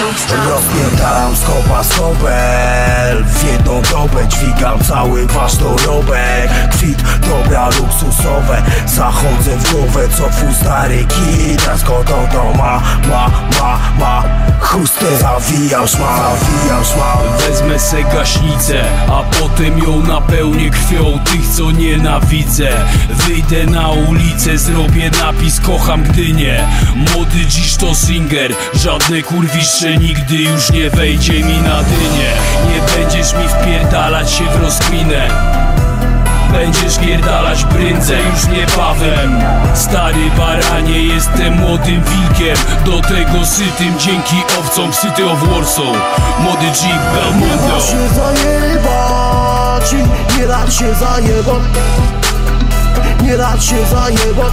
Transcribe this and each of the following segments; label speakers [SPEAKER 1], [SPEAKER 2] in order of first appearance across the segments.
[SPEAKER 1] Napierdalam skopa skobel W jedną dobę dźwigam cały wasz dorobek. Kwit, dobra luksusowe Zachodzę w głowę co twój stary kit. To ma, ma, ma, ma Chustę zawijam szmal, zawijam szmal
[SPEAKER 2] Wezmę se gaśnicę, a potem ją napełnię krwią tych, co nienawidzę. Wyjdę na ulicę, zrobię napis Kocham Gdynię. Młody dziś to singer Żadne kurwisze nigdy już nie wejdzie mi na dynię. Nie będziesz mi wpierdalać się w rozkminę Będziesz gierdalać brędzę już niebawem. Stary baranie, jestem młodym wilkiem Do tego sytym dzięki owcom City of Warsaw. Młody
[SPEAKER 1] Nie
[SPEAKER 2] Belmondo
[SPEAKER 1] da się zajebać Nie da się zajebać Nie da się zajebać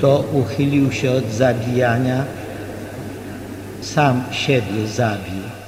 [SPEAKER 3] to uchylił się od zabijania, sam siebie zabił.